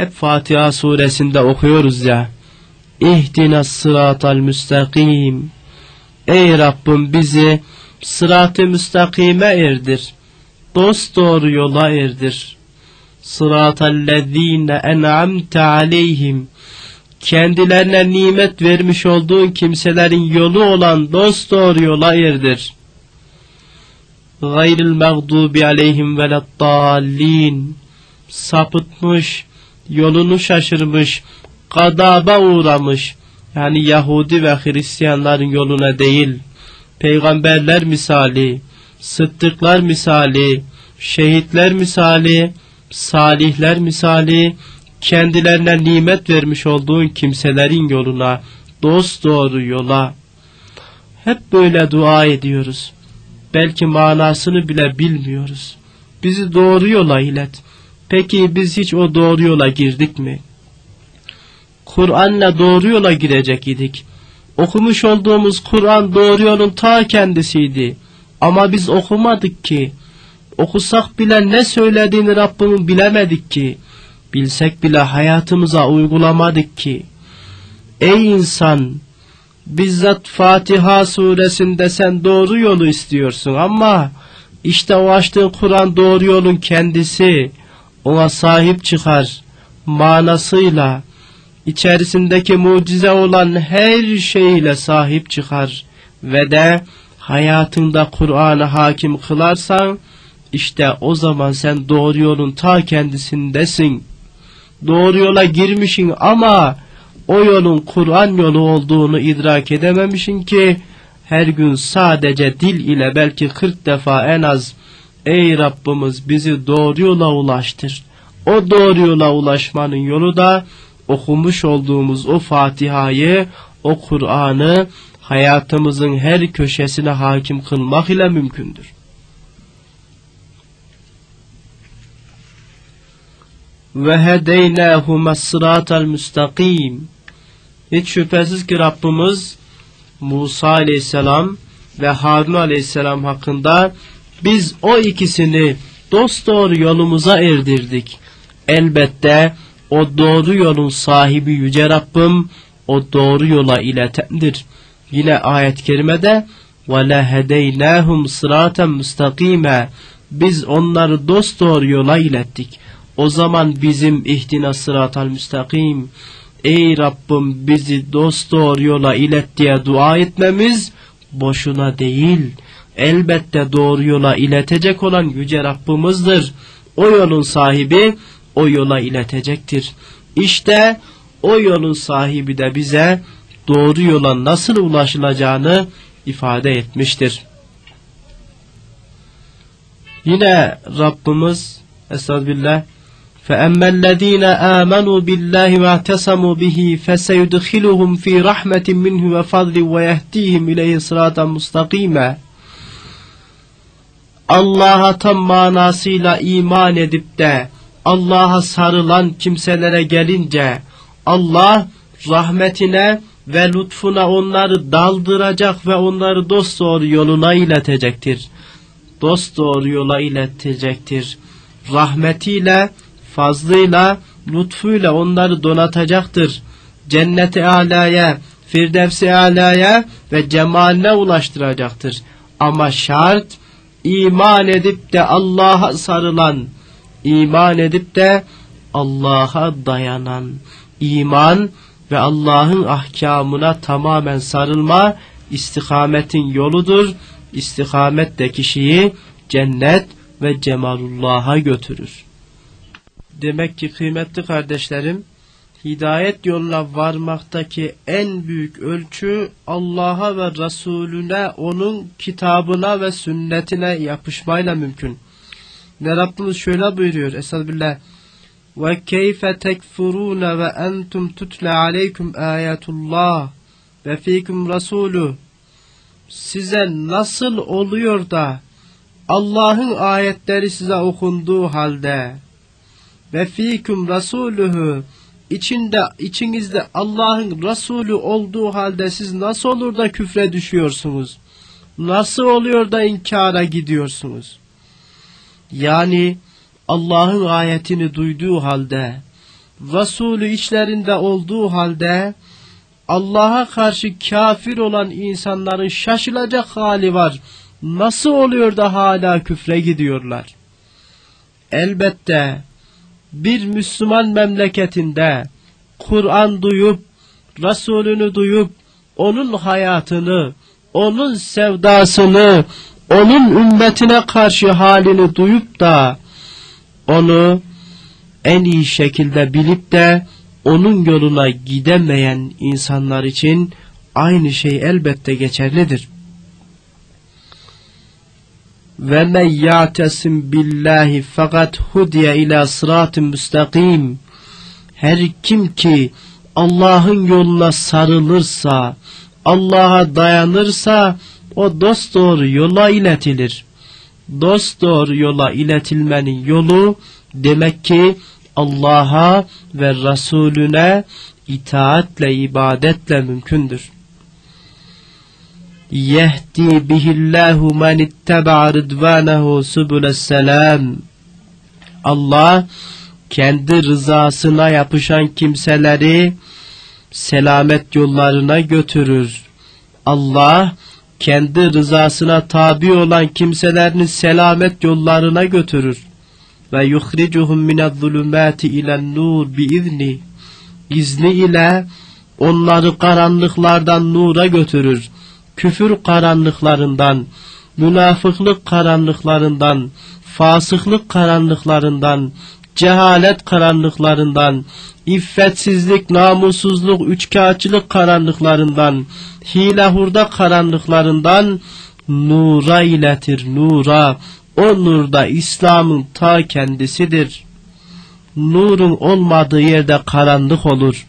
hep Fatiha suresinde okuyoruz ya. İhdina sıratal müstakim. Ey Rabbim bizi sırat-ı müstakime erdir. Dost doğru yola erdir. Sıratallezine en'amte aleyhim. Kendilerine nimet vermiş olduğun kimselerin yolu olan dost doğru yola erdir. Gayril mağdubi aleyhim veleddallin. Sapıtmış, yolunu şaşırmış, gadaba uğramış. Yani Yahudi ve Hristiyanların yoluna değil, peygamberler misali, sıddıklar misali, şehitler misali, salihler misali, kendilerine nimet vermiş olduğun kimselerin yoluna, dost doğru yola. Hep böyle dua ediyoruz. Belki manasını bile bilmiyoruz. Bizi doğru yola ilet. Peki biz hiç o doğru yola girdik mi? Kur'an'la doğru yola girecek idik. Okumuş olduğumuz Kur'an doğru yolun ta kendisiydi. Ama biz okumadık ki. Okusak bile ne söylediğini Rabbimin bilemedik ki. Bilsek bile hayatımıza uygulamadık ki. Ey insan! Bizzat Fatiha suresinde sen doğru yolu istiyorsun ama işte o açtığın Kur'an doğru yolun kendisi. Ona sahip çıkar manasıyla içerisindeki mucize olan her şeyle sahip çıkar ve de hayatında Kur'an'a hakim kılarsan işte o zaman sen doğru yolun ta kendisindesin. Doğru yola girmişsin ama o yolun Kur'an yolu olduğunu idrak edememişsin ki her gün sadece dil ile belki 40 defa en az Ey Rabbimiz bizi doğru yola ulaştır. O doğru yola ulaşmanın yolu da okumuş olduğumuz o Fatiha'yı, o Kur'an'ı hayatımızın her köşesine hakim kılmak ile mümkündür. Ve hedeynâhume sıratel müstakim. Hiç şüphesiz ki Rabbimiz Musa aleyhisselam ve Harun aleyhisselam hakkında biz o ikisini dost doğru yolumuza erdirdik. Elbette o doğru yolun sahibi Yüce Rabbim o doğru yola iletendir. Yine ayet-i kerimede وَلَهَدَيْنَاهُمْ صِرَاطًا مُسْتَقِيمًا Biz onları dost doğru yola ilettik. O zaman bizim ihtina sıratal müstakim Ey Rabbim bizi dost doğru yola ilet diye dua etmemiz boşuna değil. Elbette doğru yola iletecek olan Yüce Rabbimizdir. O yolun sahibi o yola iletecektir. İşte o yolun sahibi de bize doğru yola nasıl ulaşılacağını ifade etmiştir. Yine Rabbimiz Estağfirullah فَأَمَّا الَّذ۪ينَ آمَنُوا بِاللّٰهِ وَاعْتَسَمُوا بِهِ فَسَيُدْخِلُهُمْ ف۪ي رَحْمَةٍ مِّنْهُ وَفَضْلٍ وَيَهْد۪يهِمْ اِلَيْهِ صِرَاطًا مُسْتَق۪يمًا Allah'a tam manasıyla iman edip de Allah'a sarılan kimselere gelince Allah rahmetine ve lütfuna onları daldıracak ve onları dost doğru yoluna iletecektir. Dost doğru yola iletecektir. Rahmetiyle, fazlıyla, lütfuyla onları donatacaktır. Cenneti alaya, firdevsi alaya ve cemaline ulaştıracaktır. Ama şart iman edip de Allah'a sarılan, iman edip de Allah'a dayanan iman ve Allah'ın ahkamına tamamen sarılma istikametin yoludur. İstikamet de kişiyi cennet ve cemalullah'a götürür. Demek ki kıymetli kardeşlerim, hidayet yoluna varmaktaki en büyük ölçü Allah'a ve Resulüne, onun kitabına ve sünnetine yapışmayla mümkün. Ne Rabbimiz şöyle buyuruyor Estağfirullah. Ve keyfe tekfurune ve entum tutle aleyküm ayetullah ve fikum rasulü. Size nasıl oluyor da Allah'ın ayetleri size okunduğu halde ve fikum rasulühü içinde içinizde Allah'ın Resulü olduğu halde siz nasıl olur da küfre düşüyorsunuz? Nasıl oluyor da inkara gidiyorsunuz? Yani Allah'ın ayetini duyduğu halde Resulü içlerinde olduğu halde Allah'a karşı kafir olan insanların şaşılacak hali var. Nasıl oluyor da hala küfre gidiyorlar? Elbette bir Müslüman memleketinde Kur'an duyup, Resulünü duyup, onun hayatını, onun sevdasını, onun ümmetine karşı halini duyup da onu en iyi şekilde bilip de onun yoluna gidemeyen insanlar için aynı şey elbette geçerlidir. Ve men ya'tesim billahi fakat hudiye ila sıratın müstakim. Her kim ki Allah'ın yoluna sarılırsa, Allah'a dayanırsa o dost doğru yola iletilir. Dost doğru yola iletilmenin yolu demek ki Allah'a ve Resulüne itaatle, ibadetle mümkündür. Yehdi bihillahu men itteba rıdvanehu selam. Allah kendi rızasına yapışan kimseleri selamet yollarına götürür. Allah kendi rızasına tabi olan kimselerini selamet yollarına götürür ve yuhricuhum minez-zulumati ilen-nur biizni izni ile onları karanlıklardan nura götürür. Küfür karanlıklarından, münafıklık karanlıklarından, fasıklık karanlıklarından, cehalet karanlıklarından, iffetsizlik, namussuzluk, üçkağıtçılık karanlıklarından, hile hurda karanlıklarından nura iletir, nura. O nur da İslam'ın ta kendisidir. Nurun olmadığı yerde karanlık olur.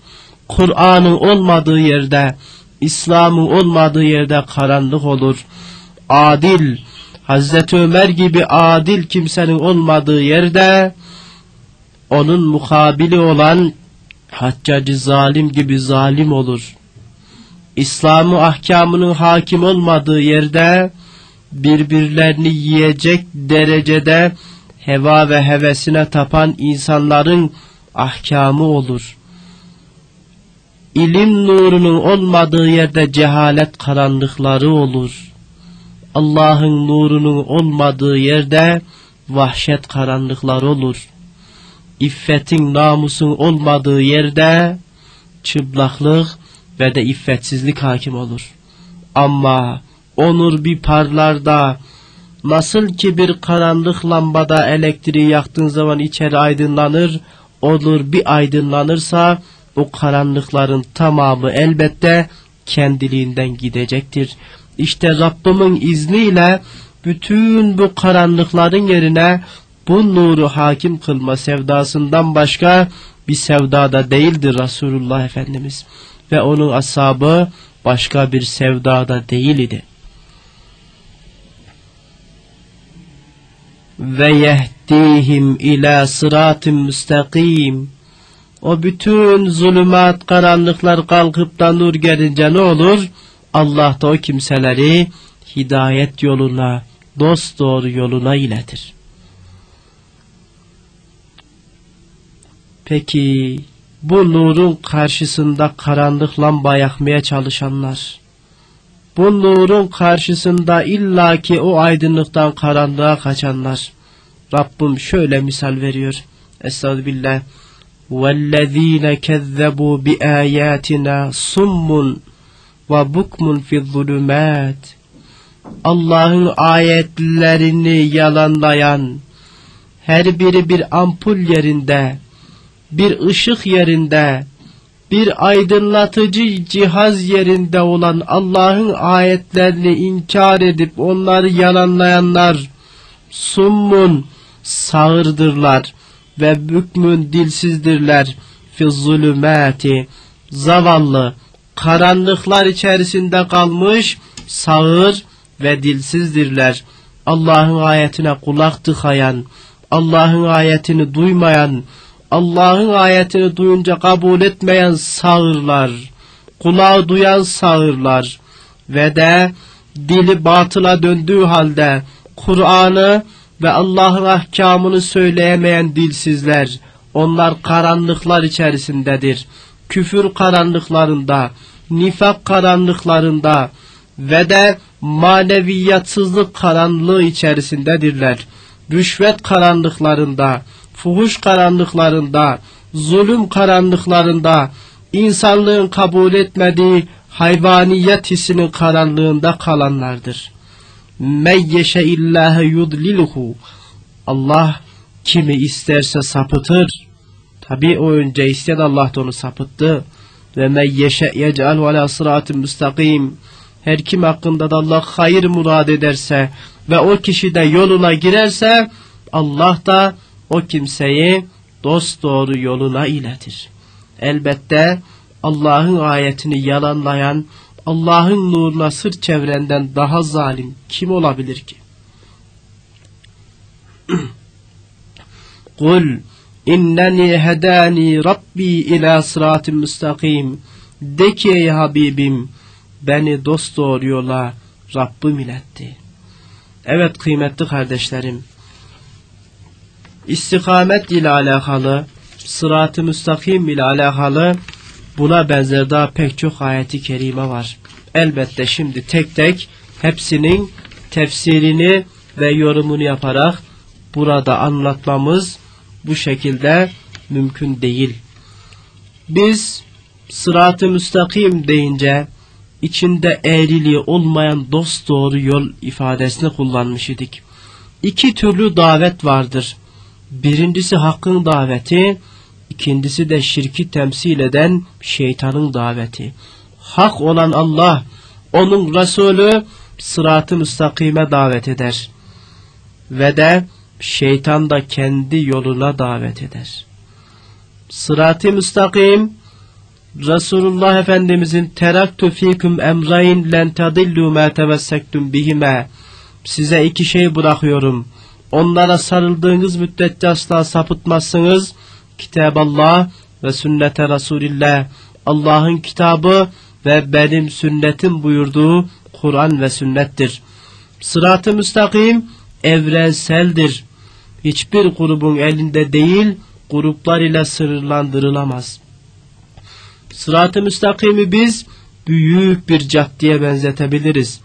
Kur'an'ın olmadığı yerde, İslam'ın olmadığı yerde karanlık olur. Adil, Hazreti Ömer gibi adil kimsenin olmadığı yerde, onun mukabili olan haccacı zalim gibi zalim olur. İslam'ı ahkamının hakim olmadığı yerde, birbirlerini yiyecek derecede heva ve hevesine tapan insanların ahkamı olur. İlim nurunun olmadığı yerde cehalet karanlıkları olur. Allah'ın nurunun olmadığı yerde vahşet karanlıkları olur. İffetin namusun olmadığı yerde çıplaklık ve de iffetsizlik hakim olur. Ama onur bir parlarda, nasıl ki bir karanlık lambada elektriği yaktığın zaman içeri aydınlanır, olur bir aydınlanırsa o karanlıkların tamamı elbette kendiliğinden gidecektir. İşte Rabbimin izniyle bütün bu karanlıkların yerine bu nuru hakim kılma sevdasından başka bir sevdada değildir Resulullah Efendimiz. Ve onun ashabı başka bir sevdada değil idi. ve yehdihim ila sıratın müstakim. O bütün zulümat, karanlıklar kalkıp da nur gelince ne olur? Allah da o kimseleri hidayet yoluna, dost doğru yoluna iletir. Peki bu nurun karşısında karanlık lamba yakmaya çalışanlar, bu nurun karşısında illaki o aydınlıktan karanlığa kaçanlar. Rabbim şöyle misal veriyor. Estağfirullah. وَالَّذ۪ينَ كَذَّبُوا بِآيَاتِنَا صُمٌّ وَبُكْمٌ فِي الظُّلُمَاتِ Allah'ın ayetlerini yalanlayan, her biri bir ampul yerinde, bir ışık yerinde, bir aydınlatıcı cihaz yerinde olan Allah'ın ayetlerini inkar edip onları yalanlayanlar summun sağırdırlar ve bükmün dilsizdirler fi zulümati zavallı karanlıklar içerisinde kalmış sağır ve dilsizdirler. Allah'ın ayetine kulak tıkayan, Allah'ın ayetini duymayan, Allah'ın ayetini duyunca kabul etmeyen sağırlar, kulağı duyan sağırlar ve de dili batıla döndüğü halde Kur'an'ı ve Allah'ın ahkamını söyleyemeyen dilsizler, Onlar karanlıklar içerisindedir. Küfür karanlıklarında, nifak karanlıklarında ve de maneviyatsızlık karanlığı içerisindedirler. Rüşvet karanlıklarında, fuhuş karanlıklarında, zulüm karanlıklarında, insanlığın kabul etmediği hayvaniyet hissinin karanlığında kalanlardır. Men yeşe illâhe yudlilhu. Allah kimi isterse sapıtır. Tabi o önce isteyen Allah da onu sapıttı. Ve men yeşe yec'alhu ala sıratın müstakim. Her kim hakkında da Allah hayır murad ederse ve o kişi de yoluna girerse Allah da o kimseyi dost doğru yoluna iletir. Elbette Allah'ın ayetini yalanlayan, Allah'ın nuruna sırt çevrenden daha zalim kim olabilir ki? Kul inneni hedani Rabbi ila sıratın müstakim. De ki ey Habibim beni dost doğru yola Rabbim iletti. Evet kıymetli kardeşlerim. İstikamet ile alakalı, sırat-ı müstakim ile alakalı buna benzer daha pek çok ayeti kerime var. Elbette şimdi tek tek hepsinin tefsirini ve yorumunu yaparak burada anlatmamız bu şekilde mümkün değil. Biz sırat-ı müstakim deyince içinde eğriliği olmayan dost doğru yol ifadesini kullanmış idik. İki türlü davet vardır. Birincisi hakkın daveti, ikincisi de şirki temsil eden şeytanın daveti. Hak olan Allah, onun Resulü sırat-ı müstakime davet eder. Ve de şeytan da kendi yoluna davet eder. Sırat-ı müstakim, Resulullah Efendimizin teraktu fikum emrayn len tadillu ma tevessektum bihime size iki şey bırakıyorum. Onlara sarıldığınız müddetçe asla sapıtmazsınız. Kitab Allah ve sünnete Resulillah. Allah'ın kitabı ve benim sünnetim buyurduğu Kur'an ve sünnettir. Sırat-ı müstakim evrenseldir. Hiçbir grubun elinde değil, gruplar ile sınırlandırılamaz. Sırat-ı müstakimi biz büyük bir caddeye benzetebiliriz.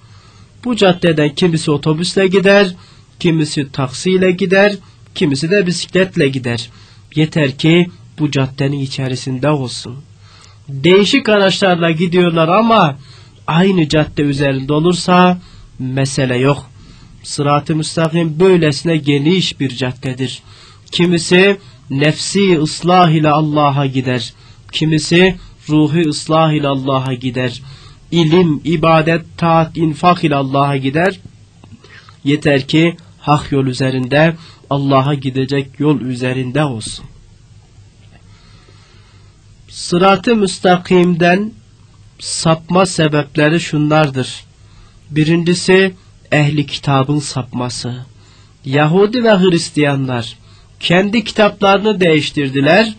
Bu caddeden kimisi otobüsle gider, kimisi taksiyle gider, kimisi de bisikletle gider. Yeter ki bu caddenin içerisinde olsun. Değişik araçlarla gidiyorlar ama aynı cadde üzerinde olursa mesele yok. Sırat-ı müstakim böylesine geniş bir caddedir. Kimisi nefsi ıslah ile Allah'a gider. Kimisi ruhi ıslah ile Allah'a gider. İlim, ibadet, taat, infak ile Allah'a gider. Yeter ki hak yol üzerinde Allah'a gidecek yol üzerinde olsun. Sırat-ı müstakimden sapma sebepleri şunlardır. Birincisi ehli kitabın sapması. Yahudi ve Hristiyanlar kendi kitaplarını değiştirdiler.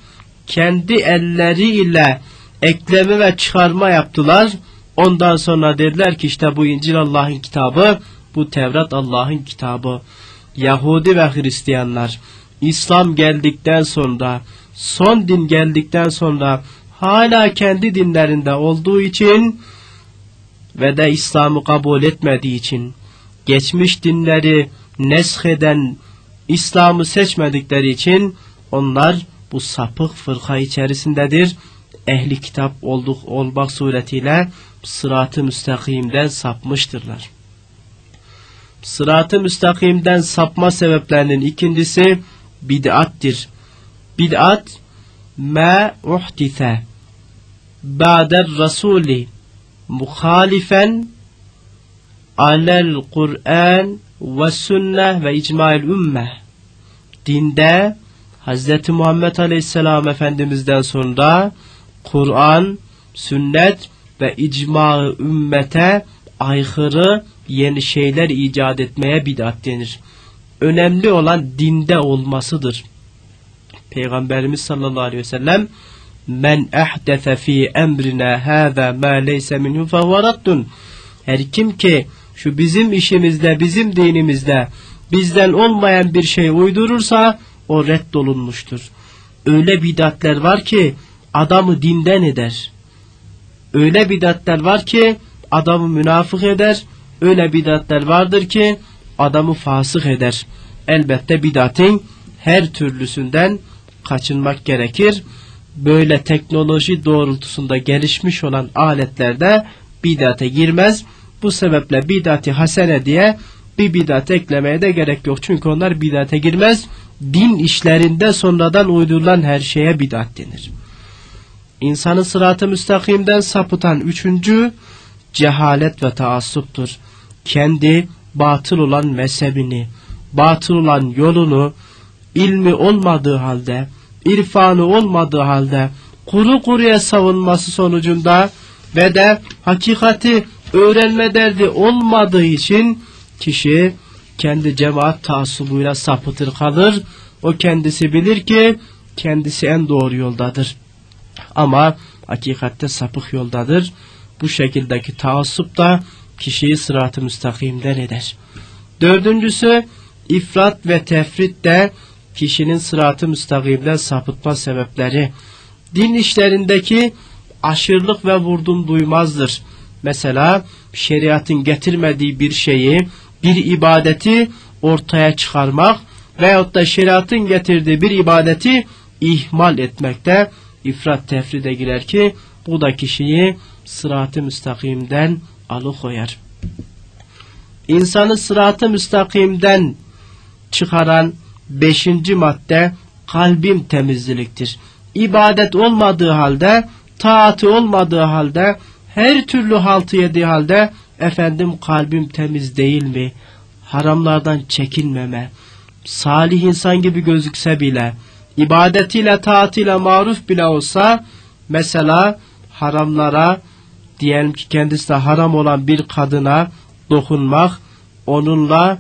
Kendi elleriyle ekleme ve çıkarma yaptılar. Ondan sonra dediler ki işte bu İncil Allah'ın kitabı, bu Tevrat Allah'ın kitabı. Yahudi ve Hristiyanlar İslam geldikten sonra, son din geldikten sonra hala kendi dinlerinde olduğu için ve de İslam'ı kabul etmediği için geçmiş dinleri nesheden İslam'ı seçmedikleri için onlar bu sapık fırka içerisindedir ehli kitap olduk olmak suretiyle sırat-ı müstakimden sapmıştırlar. Sırat-ı müstakimden sapma sebeplerinin ikincisi bid'attir. Bid'at ma uhdise ba'der rasuli muhalifen alel Kur'an ve sünne ve icmail ümme dinde Hz. Muhammed Aleyhisselam Efendimiz'den sonra Kur'an, sünnet ve icma ümmete aykırı yeni şeyler icat etmeye bid'at denir. Önemli olan dinde olmasıdır. Peygamberimiz sallallahu aleyhi ve sellem Men ehdefe fi emrina hâzâ mâ leyse minhu fehvarattun. Her kim ki şu bizim işimizde, bizim dinimizde bizden olmayan bir şey uydurursa o reddolunmuştur. öyle bidatler var ki adamı dinden eder. Öyle bidatler var ki adamı münafık eder. Öyle bidatler vardır ki adamı fasık eder. Elbette bidatın her türlüsünden kaçınmak gerekir. Böyle teknoloji doğrultusunda gelişmiş olan aletlerde bidate girmez. Bu sebeple bidati hasene diye bir bidat eklemeye de gerek yok. Çünkü onlar bidate girmez. Din işlerinde sonradan uydurulan her şeye bidat denir. İnsanı sıratı müstakimden sapıtan üçüncü cehalet ve taassuptur. Kendi batıl olan mezhebini, batıl olan yolunu, ilmi olmadığı halde, irfanı olmadığı halde, kuru kuruya savunması sonucunda ve de hakikati öğrenme derdi olmadığı için kişi kendi cemaat taassubuyla sapıtır kalır. O kendisi bilir ki kendisi en doğru yoldadır. Ama hakikatte sapık yoldadır. Bu şekildeki taassup da kişiyi sırat-ı müstakimden eder. Dördüncüsü ifrat ve tefrit de kişinin sırat-ı müstakimden sapıtma sebepleri. Din işlerindeki aşırılık ve vurdum duymazdır. Mesela şeriatın getirmediği bir şeyi, bir ibadeti ortaya çıkarmak veyahut da şeriatın getirdiği bir ibadeti ihmal etmekte ifrat tefride girer ki bu da kişiyi sırat-ı müstakimden alıkoyar. İnsanı sırat-ı müstakimden çıkaran beşinci madde kalbim temizliktir. İbadet olmadığı halde, taatı olmadığı halde, her türlü haltı yediği halde efendim kalbim temiz değil mi? Haramlardan çekinmeme, salih insan gibi gözükse bile, ibadetiyle taatiyle maruf bile olsa, mesela haramlara, diyelim ki kendisi haram olan bir kadına dokunmak, onunla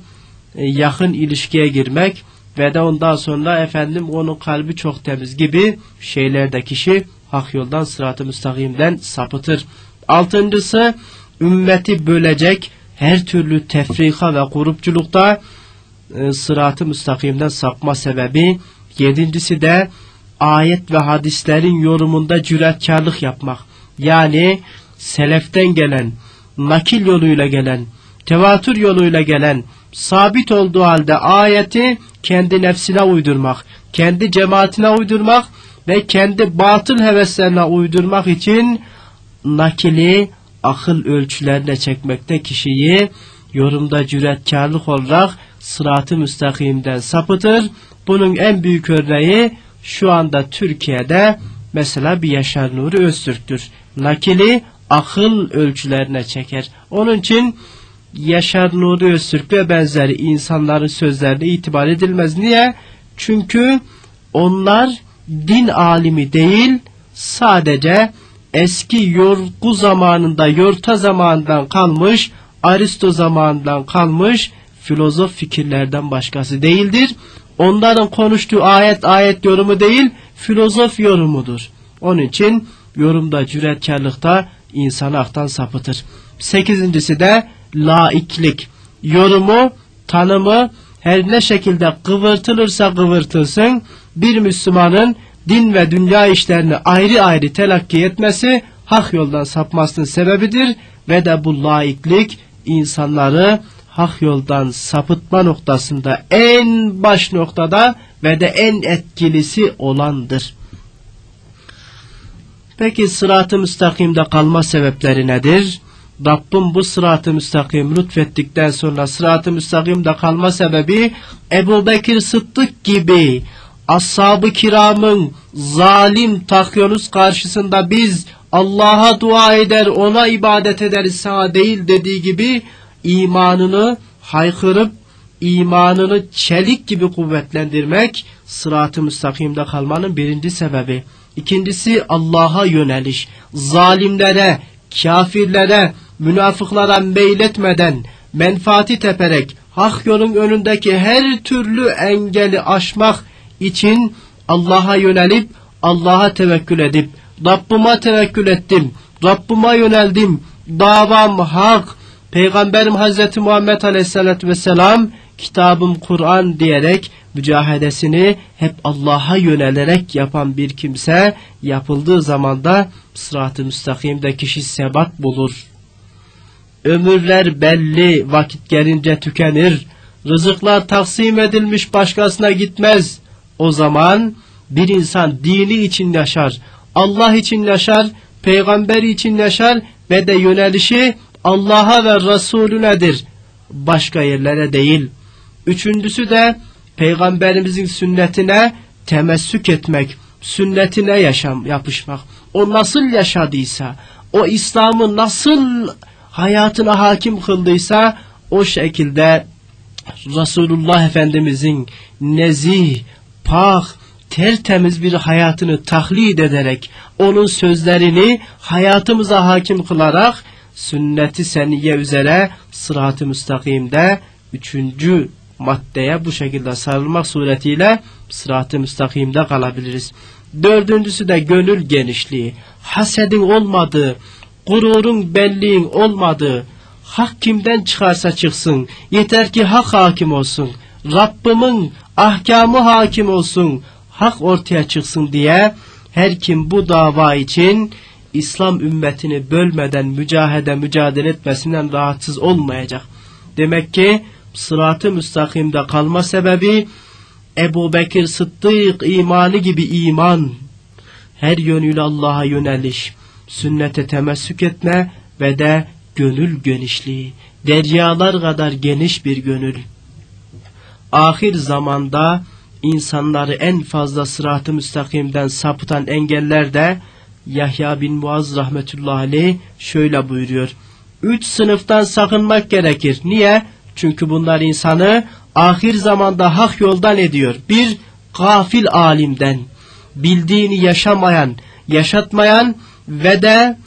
e, yakın ilişkiye girmek ve de ondan sonra efendim onun kalbi çok temiz gibi şeylerde kişi hak yoldan sırat-ı müstakimden sapıtır. Altıncısı ümmeti bölecek her türlü tefrika ve grupçulukta e, sırat-ı müstakimden sapma sebebi. Yedincisi de ayet ve hadislerin yorumunda cüretkarlık yapmak. Yani seleften gelen, nakil yoluyla gelen, tevatür yoluyla gelen, sabit olduğu halde ayeti kendi nefsine uydurmak, kendi cemaatine uydurmak ve kendi batıl heveslerine uydurmak için nakili akıl ölçülerine çekmekte kişiyi yorumda cüretkarlık olarak sıratı müstakimden sapıtır. Bunun en büyük örneği şu anda Türkiye'de mesela bir Yaşar Nuri Öztürk'tür. Nakili akıl ölçülerine çeker. Onun için Yaşar Nuri Öztürk ve benzeri insanların sözlerine itibar edilmez. Niye? Çünkü onlar din alimi değil sadece eski yorgu zamanında, yorta zamanından kalmış, Aristo zamanından kalmış filozof fikirlerden başkası değildir. Onların konuştuğu ayet ayet yorumu değil, filozof yorumudur. Onun için yorumda, cüretkarlıkta insanı aktan sapıtır. Sekizincisi de laiklik. Yorumu, tanımı her ne şekilde kıvırtılırsa kıvırtılsın bir Müslümanın din ve dünya işlerini ayrı ayrı telakki etmesi hak yoldan sapmasının sebebidir ve de bu laiklik insanları hak yoldan sapıtma noktasında en baş noktada ve de en etkilisi olandır. Peki sırat-ı müstakimde kalma sebepleri nedir? Rabbim bu sırat-ı müstakim lütfettikten sonra sırat-ı müstakimde kalma sebebi Ebu Bekir Sıddık gibi ashab-ı kiramın zalim takyonuz karşısında biz Allah'a dua eder ona ibadet ederiz sana değil dediği gibi imanını haykırıp imanını çelik gibi kuvvetlendirmek sırat-ı müstakimde kalmanın birinci sebebi. İkincisi Allah'a yöneliş. Zalimlere, kafirlere, münafıklara meyletmeden, menfaati teperek, hak yolun önündeki her türlü engeli aşmak için Allah'a yönelip, Allah'a tevekkül edip, Rabbıma tevekkül ettim, Rabbıma yöneldim, davam hak, Peygamberim Hazreti Muhammed Aleyhisselatü Vesselam, kitabım Kur'an diyerek mücahedesini hep Allah'a yönelerek yapan bir kimse yapıldığı zaman da sırat-ı müstakimde kişi sebat bulur. Ömürler belli vakit gelince tükenir. Rızıklar taksim edilmiş başkasına gitmez. O zaman bir insan dini için yaşar, Allah için yaşar, peygamber için yaşar ve de yönelişi Allah'a ve Resulünedir. Başka yerlere değil. Üçüncüsü de peygamberimizin sünnetine temessük etmek, sünnetine yaşam yapışmak. O nasıl yaşadıysa, o İslam'ı nasıl hayatına hakim kıldıysa o şekilde Resulullah Efendimizin nezih, pak, tertemiz bir hayatını taklid ederek, onun sözlerini hayatımıza hakim kılarak, sünneti seniye üzere sırat-ı müstakimde üçüncü maddeye bu şekilde sarılmak suretiyle sırat-ı müstakimde kalabiliriz. Dördüncüsü de gönül genişliği, hasedin olmadığı, gururun belliğin olmadığı, hak kimden çıkarsa çıksın, yeter ki hak hakim olsun, Rabbimin ahkamı hakim olsun, hak ortaya çıksın diye her kim bu dava için İslam ümmetini bölmeden mücahede mücadele etmesinden rahatsız olmayacak. Demek ki sırat-ı müstakimde kalma sebebi Ebu Bekir Sıddık imanı gibi iman, her yönüyle Allah'a yöneliş, sünnete temessük etme ve de gönül genişliği, deryalar kadar geniş bir gönül. Ahir zamanda insanları en fazla sırat-ı müstakimden sapıtan engeller de Yahya bin Muaz rahmetullahi aleyh şöyle buyuruyor. Üç sınıftan sakınmak gerekir. Niye? Çünkü bunlar insanı ahir zamanda hak yoldan ediyor. Bir, gafil alimden, bildiğini yaşamayan, yaşatmayan ve de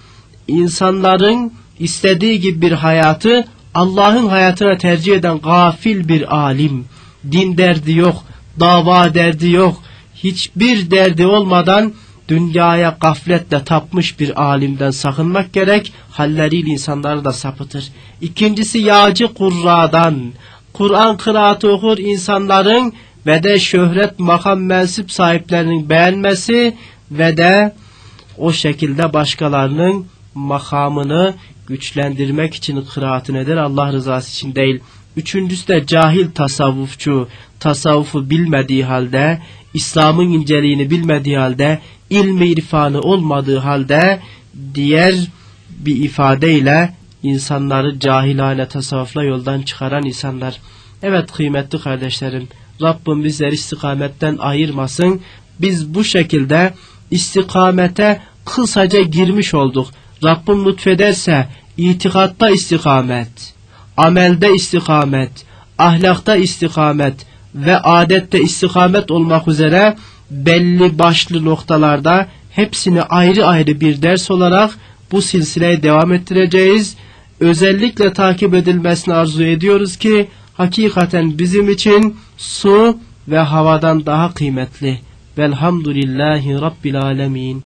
insanların istediği gibi bir hayatı Allah'ın hayatına tercih eden gafil bir alim. Din derdi yok, dava derdi yok, hiçbir derdi olmadan dünyaya gafletle tapmış bir alimden sakınmak gerek, halleriyle insanları da sapıtır. İkincisi yağcı kurradan, Kur'an kıraatı okur insanların ve de şöhret makam mensup sahiplerinin beğenmesi ve de o şekilde başkalarının makamını güçlendirmek için kıraatı nedir? Allah rızası için değil. Üçüncüsü de cahil tasavvufçu, tasavvufu bilmediği halde, İslam'ın inceliğini bilmediği halde, ilmi irfanı olmadığı halde, diğer bir ifadeyle insanları cahilane tasavvufla yoldan çıkaran insanlar. Evet kıymetli kardeşlerim, Rabbim bizleri istikametten ayırmasın. Biz bu şekilde istikamete kısaca girmiş olduk. Rabbim lütfederse itikatta istikamet, amelde istikamet, ahlakta istikamet ve adette istikamet olmak üzere belli başlı noktalarda hepsini ayrı ayrı bir ders olarak bu silsileye devam ettireceğiz. Özellikle takip edilmesini arzu ediyoruz ki hakikaten bizim için su ve havadan daha kıymetli. Velhamdülillahi Rabbil Alemin.